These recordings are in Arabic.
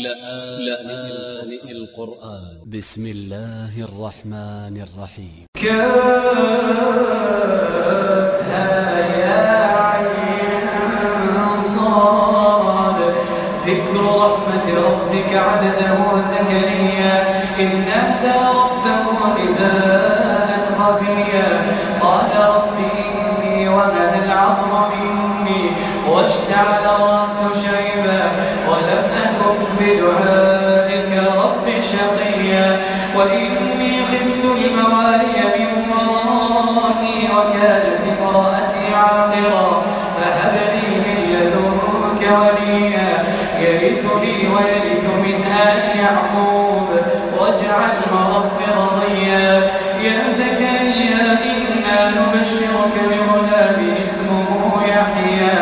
لآن القرآن. ب س م الله الرحمن الرحيم. كافها يا عين صاد ذكر رحمة ربك عبده زكريا إذ نادى ربه نداء خفيا. قال رب إني وهن العظم مني واشتعل الرأس أكن بدعائك رب شقيا وإني خفت الموالي من ورائي وكانت امرأتي عاقرا فهب لي من لدنك وليا يرثني ويرث من آل يعقوب واجعله رب رضيا يا زكريا إنا نبشرك بغلام اسمه يحيى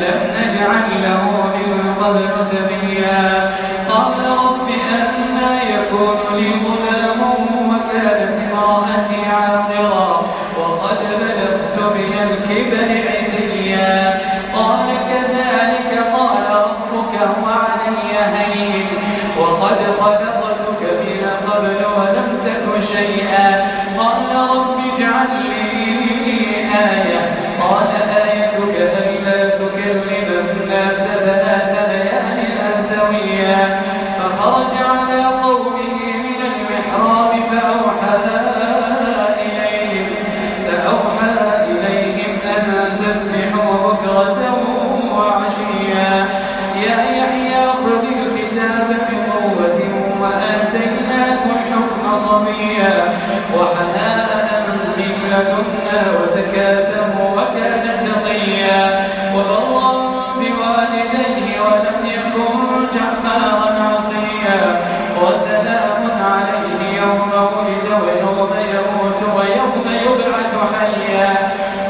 لم نجعل له من قبل سبيا لي غلام وكانت امرأتي وقد بلغت من الكبر عتيا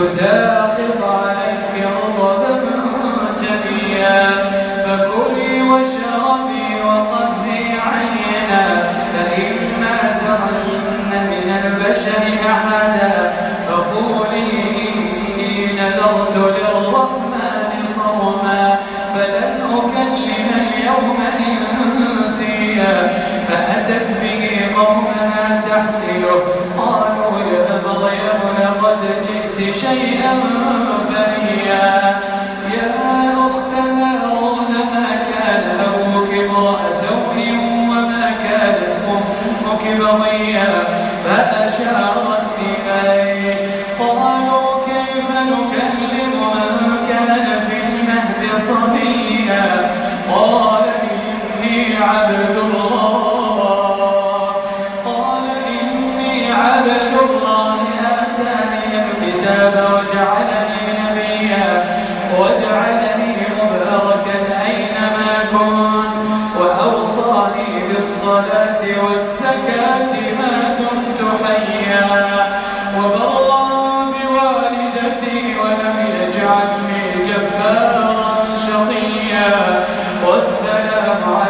تساقط عليك رطبا جنيا فكلي واشربي شيئا فريا بالصلاة والزكاة ما دمت حيا. وبرا بوالدتي ولم يجعلني جبارا شقيا. والسلام عليكم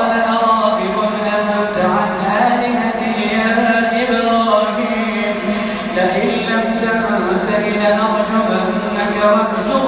哎呀妈呀！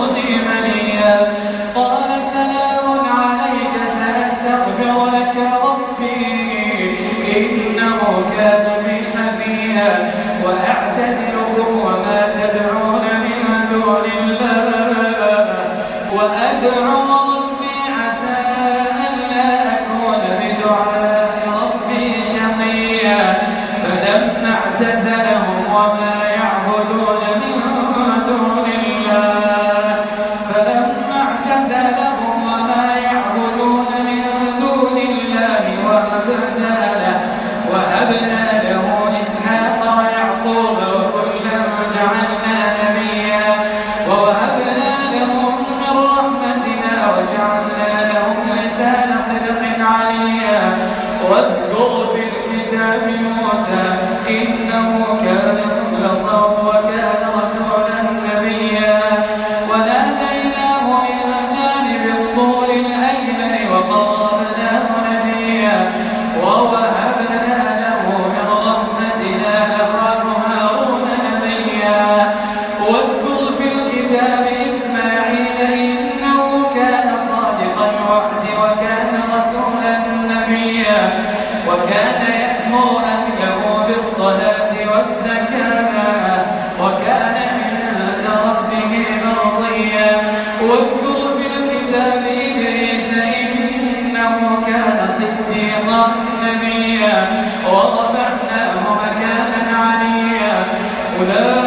صديقا نبيا ورفعناه مكانا عليا. أولئك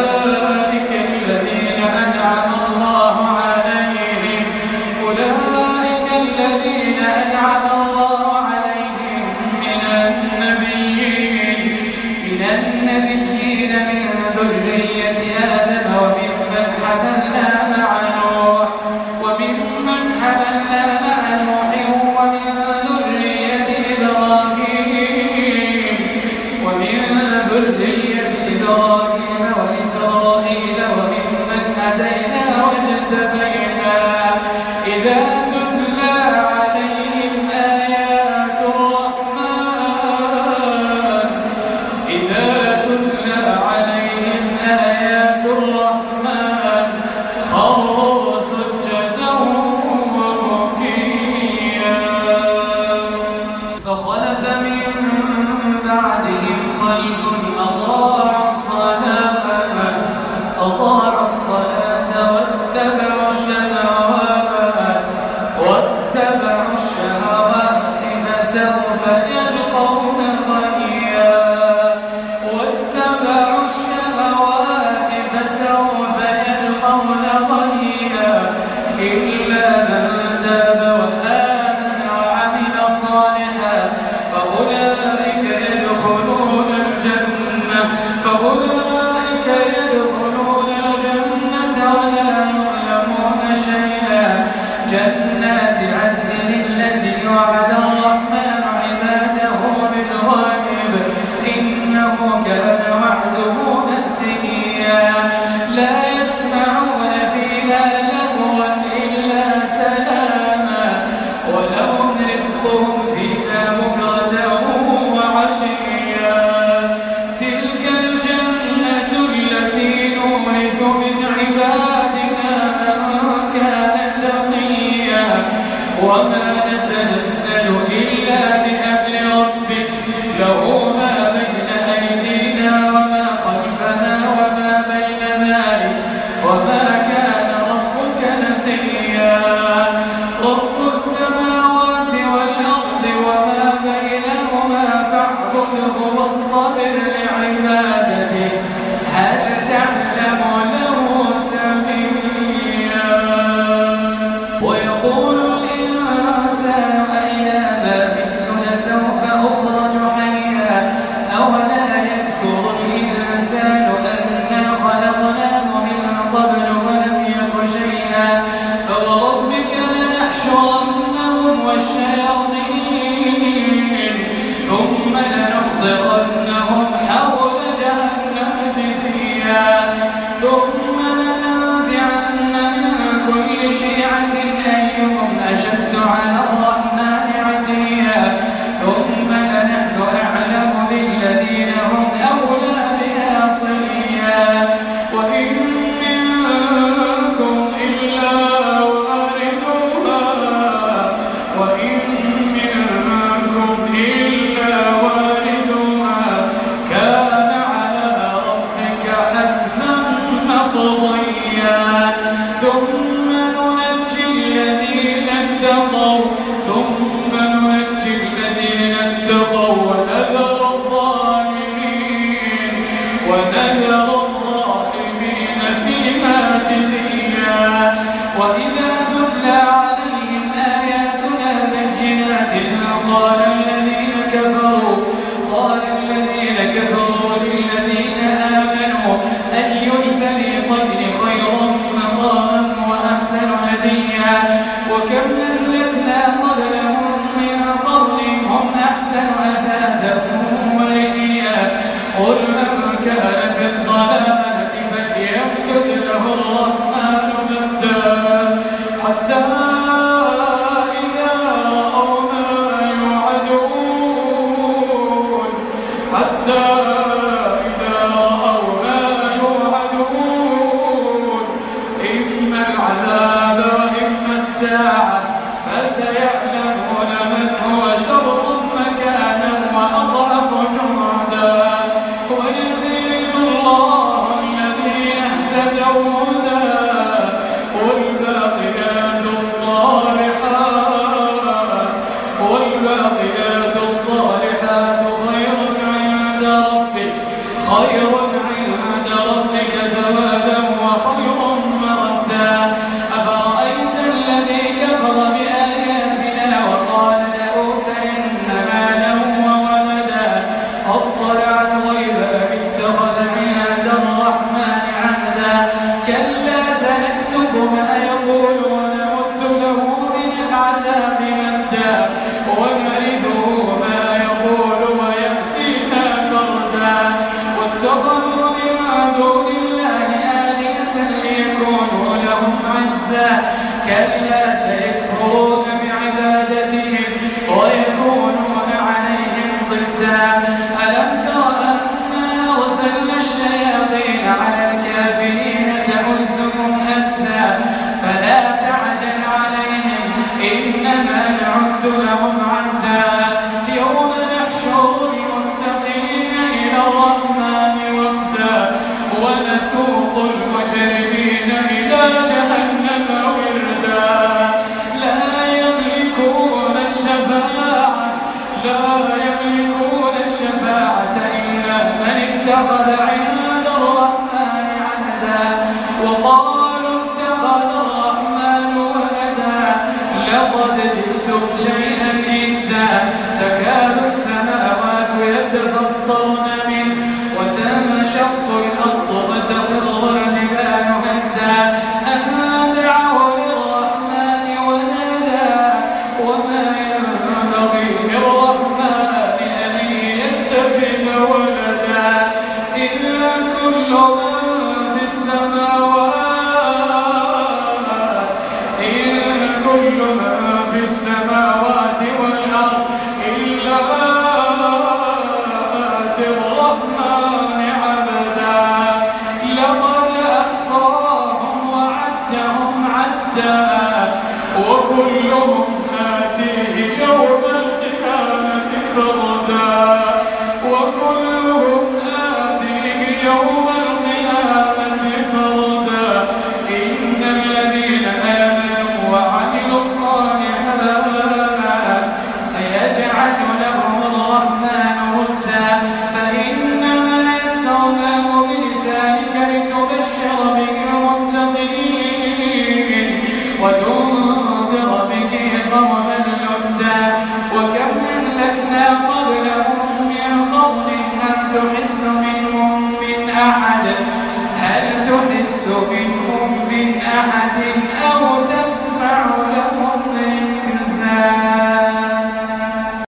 وما نتنزل وكلهم